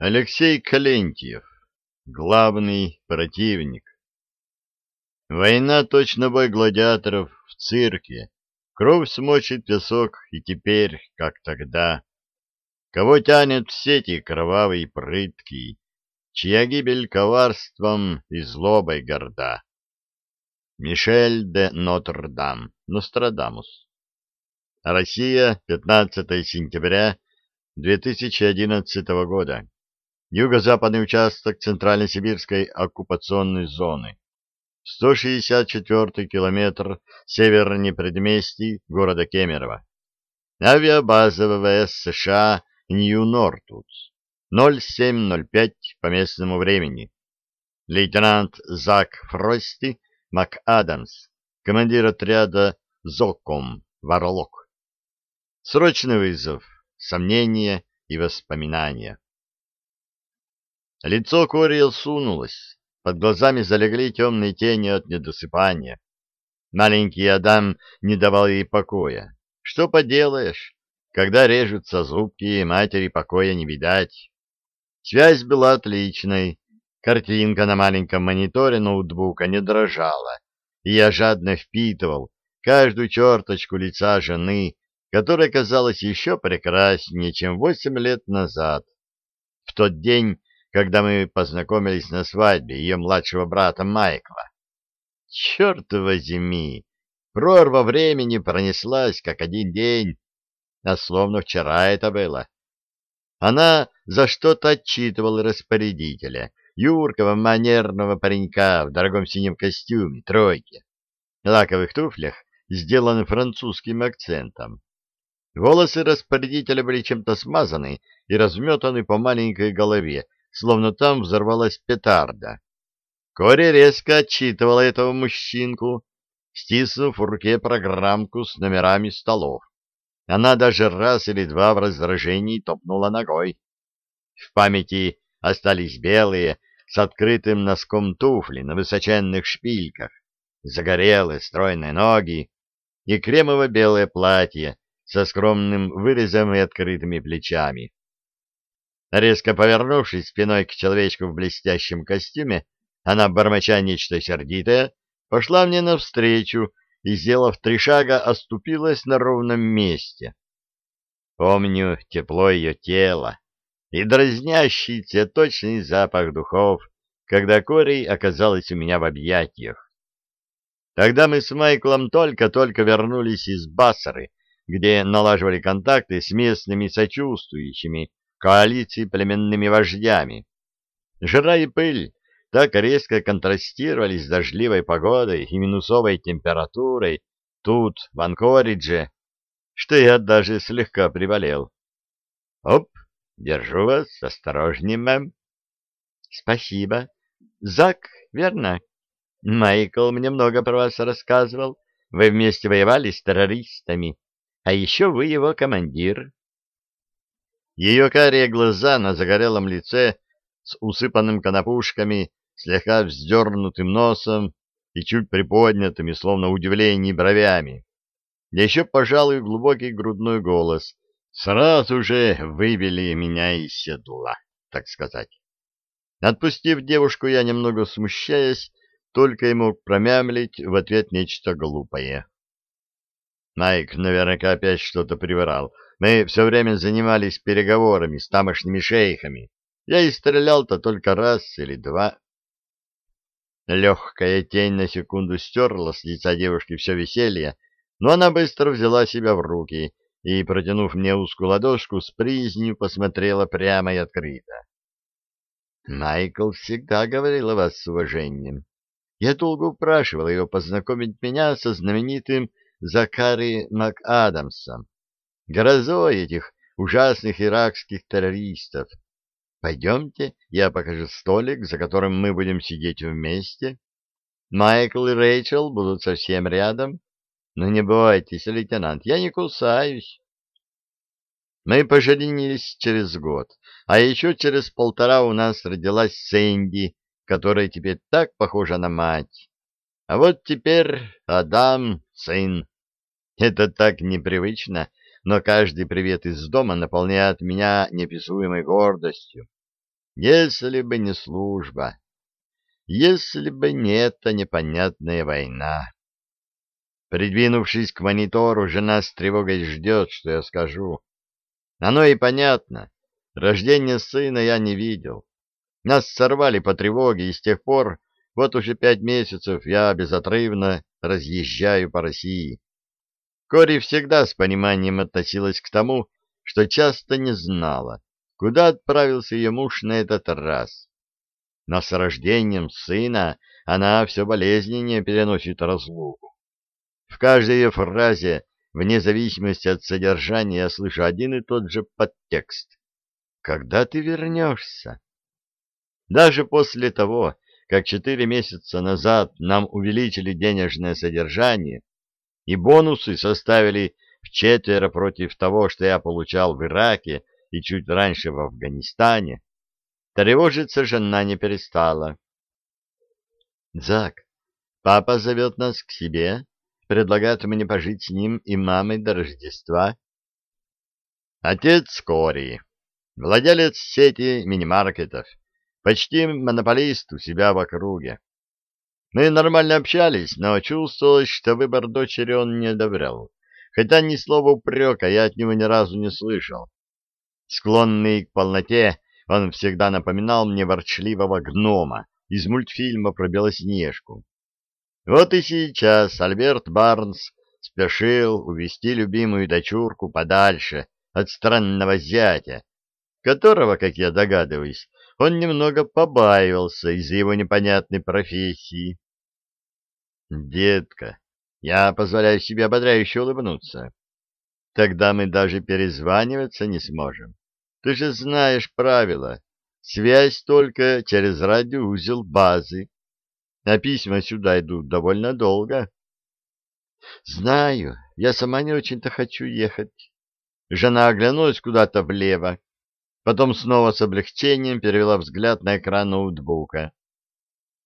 Алексей Калентьев, главный противник. Война точно бой гладиаторов в цирке. Кровь смочит песок, и теперь, как тогда. Кого тянет в сети кровавый прыткий, чья гибель коварством и злобой горда. Мишель де Нотр-Дам, Нострадамус. Россия, 15 сентября 2011 года юго-западный участок Центрально-Сибирской оккупационной зоны, 164 километр севернее предместий города Кемерово. Авиабаза ВВС США Нью-Нортвудс, 07.05 по местному времени. Лейтенант Зак Фрости МакАдамс, командир отряда ЗОКОМ, Варлок. Срочный вызов, сомнения и воспоминания. Лицо Кориэл сунулось, под глазами залегли темные тени от недосыпания. Маленький Адам не давал ей покоя. Что поделаешь, когда режутся зубки, матери покоя не видать. Связь была отличной, картинка на маленьком мониторе ноутбука не дрожала, и я жадно впитывал каждую черточку лица жены, которая казалась еще прекраснее, чем восемь лет назад. В тот день, когда мы познакомились на свадьбе ее младшего брата Майкла. Черт возьми! Прорва времени пронеслась, как один день, а словно вчера это было. Она за что-то отчитывала распорядителя, юркого манерного паренька в дорогом синем костюме, тройке, лаковых туфлях, сделанных французским акцентом. Волосы распорядителя были чем-то смазаны и разметаны по маленькой голове, словно там взорвалась петарда. Кори резко отчитывала этого мужчинку, стиснув в руке программку с номерами столов. Она даже раз или два в раздражении топнула ногой. В памяти остались белые с открытым носком туфли на высоченных шпильках, загорелые стройные ноги и кремово-белое платье со скромным вырезом и открытыми плечами. Резко повернувшись спиной к человечку в блестящем костюме, она, бормоча нечто сердитое, пошла мне навстречу и, сделав три шага, оступилась на ровном месте. Помню тепло ее тела и дразнящий цветочный запах духов, когда Корей оказалась у меня в объятиях. Тогда мы с Майклом только-только вернулись из Басры, где налаживали контакты с местными сочувствующими, коалиции племенными вождями. Жара и пыль так резко контрастировали с дождливой погодой и минусовой температурой тут, в Анкоридже, что я даже слегка приболел. Оп, держу вас, осторожнее, мэм. Спасибо. Зак, верно? Майкл мне много про вас рассказывал. Вы вместе воевали с террористами, а еще вы его командир. Ее карие глаза на загорелом лице с усыпанным конопушками, слегка вздернутым носом и чуть приподнятыми, словно удивление, бровями. Да еще, пожалуй, глубокий грудной голос сразу же вывели меня из седла, так сказать. Отпустив девушку, я, немного смущаясь, только и мог промямлить в ответ нечто глупое. Майк наверняка опять что-то приврал — мы все время занимались переговорами с тамошними шейхами. Я и стрелял-то только раз или два. Легкая тень на секунду стерла с лица девушки все веселье, но она быстро взяла себя в руки и, протянув мне узкую ладошку, с признью посмотрела прямо и открыто. Майкл всегда говорил о вас с уважением. Я долго упрашивал его познакомить меня со знаменитым Закари МакАдамсом, грозой этих ужасных иракских террористов. Пойдемте, я покажу столик, за которым мы будем сидеть вместе. Майкл и Рэйчел будут совсем рядом. Но не бойтесь, лейтенант, я не кусаюсь. Мы поженились через год, а еще через полтора у нас родилась Сэнди, которая теперь так похожа на мать. А вот теперь Адам, сын. Это так непривычно, но каждый привет из дома наполняет меня неописуемой гордостью. Если бы не служба, если бы не эта непонятная война. Придвинувшись к монитору, жена с тревогой ждет, что я скажу. Оно и понятно. Рождение сына я не видел. Нас сорвали по тревоге, и с тех пор, вот уже пять месяцев, я безотрывно разъезжаю по России. Кори всегда с пониманием относилась к тому, что часто не знала, куда отправился ее муж на этот раз. Но с рождением сына она все болезненнее переносит разлуку. В каждой ее фразе, вне зависимости от содержания, я слышу один и тот же подтекст. «Когда ты вернешься?» Даже после того, как четыре месяца назад нам увеличили денежное содержание и бонусы составили в четверо против того, что я получал в Ираке и чуть раньше в Афганистане, тревожиться жена не перестала. «Зак, папа зовет нас к себе, предлагает мне пожить с ним и мамой до Рождества». Отец Кори, владелец сети мини-маркетов, почти монополист у себя в округе. Мы нормально общались, но чувствовалось, что выбор дочери он не одобрял, хотя ни слова упрека я от него ни разу не слышал. Склонный к полноте, он всегда напоминал мне ворчливого гнома из мультфильма про Белоснежку. Вот и сейчас Альберт Барнс спешил увести любимую дочурку подальше от странного зятя, которого, как я догадываюсь, он немного побаивался из-за его непонятной профессии. «Детка, я позволяю себе ободряюще улыбнуться. Тогда мы даже перезваниваться не сможем. Ты же знаешь правила. Связь только через радиоузел базы. А письма сюда идут довольно долго. Знаю, я сама не очень-то хочу ехать. Жена оглянулась куда-то влево, потом снова с облегчением перевела взгляд на экран ноутбука.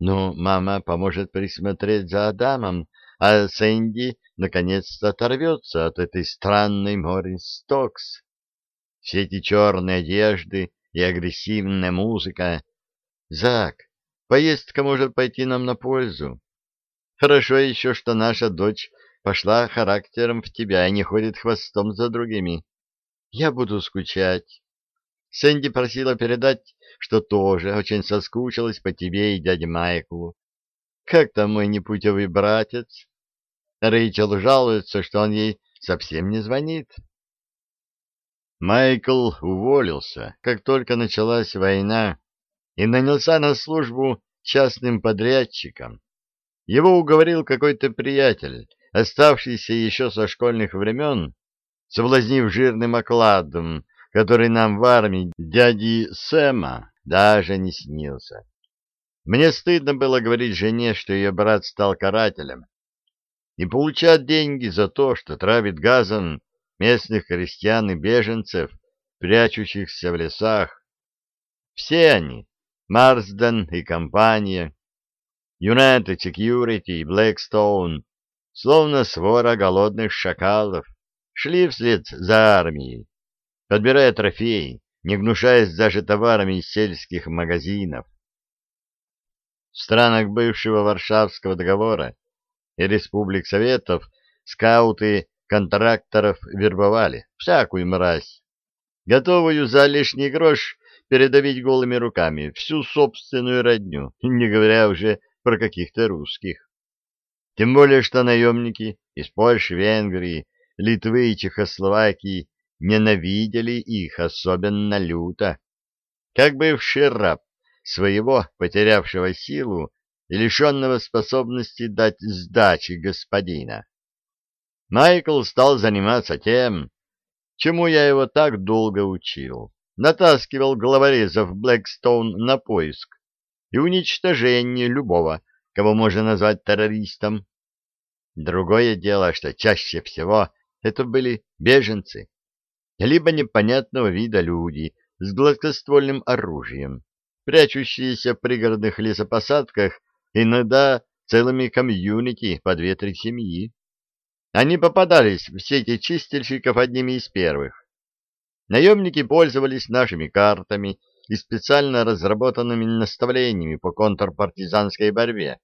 Ну, мама поможет присмотреть за Адамом, а Сэнди наконец-то оторвется от этой странной Морин Стокс. Все эти черные одежды и агрессивная музыка. Зак, поездка может пойти нам на пользу. Хорошо еще, что наша дочь пошла характером в тебя и не ходит хвостом за другими. Я буду скучать. Сэнди просила передать, что тоже очень соскучилась по тебе и дяде Майклу. Как там мой непутевый братец? Рэйчел жалуется, что он ей совсем не звонит. Майкл уволился, как только началась война, и нанялся на службу частным подрядчиком. Его уговорил какой-то приятель, оставшийся еще со школьных времен, соблазнив жирным окладом, который нам в армии дяди Сэма даже не снился. Мне стыдно было говорить жене, что ее брат стал карателем, и получать деньги за то, что травит газом местных крестьян и беженцев, прячущихся в лесах. Все они, Марсден и компания, United Security и Blackstone, словно свора голодных шакалов, шли вслед за армией, подбирая трофеи, не гнушаясь даже товарами из сельских магазинов. В странах бывшего Варшавского договора и Республик Советов скауты контракторов вербовали, всякую мразь, готовую за лишний грош передавить голыми руками всю собственную родню, не говоря уже про каких-то русских. Тем более, что наемники из Польши, Венгрии, Литвы и Чехословакии ненавидели их особенно люто, как бывший раб своего, потерявшего силу и лишенного способности дать сдачи господина. Майкл стал заниматься тем, чему я его так долго учил. Натаскивал главорезов Блэкстоун на поиск и уничтожение любого, кого можно назвать террористом. Другое дело, что чаще всего это были беженцы, либо непонятного вида люди с гладкоствольным оружием, прячущиеся в пригородных лесопосадках, иногда целыми комьюнити по две-три семьи. Они попадались в сети чистильщиков одними из первых. Наемники пользовались нашими картами и специально разработанными наставлениями по контрпартизанской борьбе.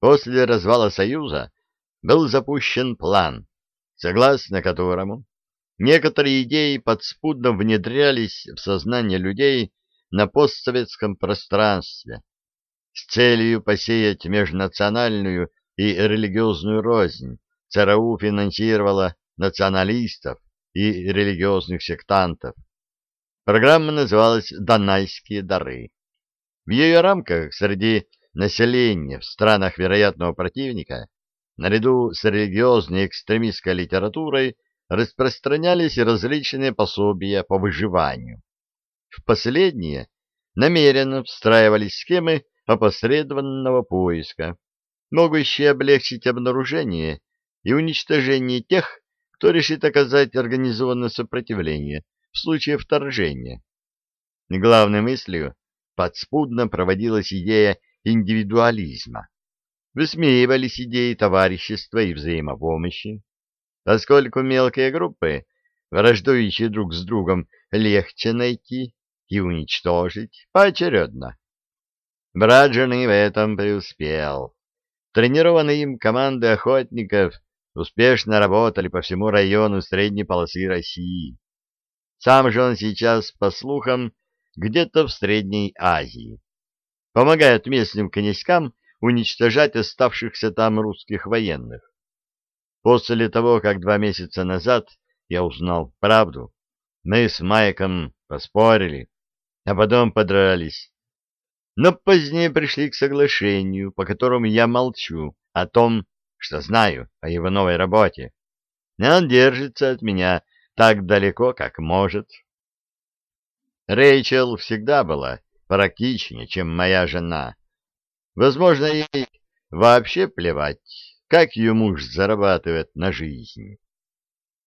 После развала Союза был запущен план, согласно которому некоторые идеи подспудно внедрялись в сознание людей на постсоветском пространстве с целью посеять межнациональную и религиозную рознь. ЦРУ финансировала националистов и религиозных сектантов. Программа называлась «Донайские дары». В ее рамках среди населения в странах вероятного противника наряду с религиозной экстремистской литературой распространялись различные пособия по выживанию. В последние намеренно встраивались схемы опосредованного поиска, могущие облегчить обнаружение и уничтожение тех, кто решит оказать организованное сопротивление в случае вторжения. Главной мыслью подспудно проводилась идея индивидуализма. Высмеивались идеи товарищества и взаимопомощи, поскольку мелкие группы, враждующие друг с другом, легче найти и уничтожить поочередно. Брат жены в этом преуспел. Тренированные им команды охотников успешно работали по всему району средней полосы России. Сам же он сейчас, по слухам, где-то в Средней Азии. Помогает местным князькам уничтожать оставшихся там русских военных. После того, как два месяца назад я узнал правду, мы с Майком поспорили, а потом подрались. Но позднее пришли к соглашению, по которому я молчу о том, что знаю о его новой работе. И он держится от меня так далеко, как может. Рэйчел всегда была практичнее, чем моя жена. Возможно, ей вообще плевать, как ее муж зарабатывает на жизнь.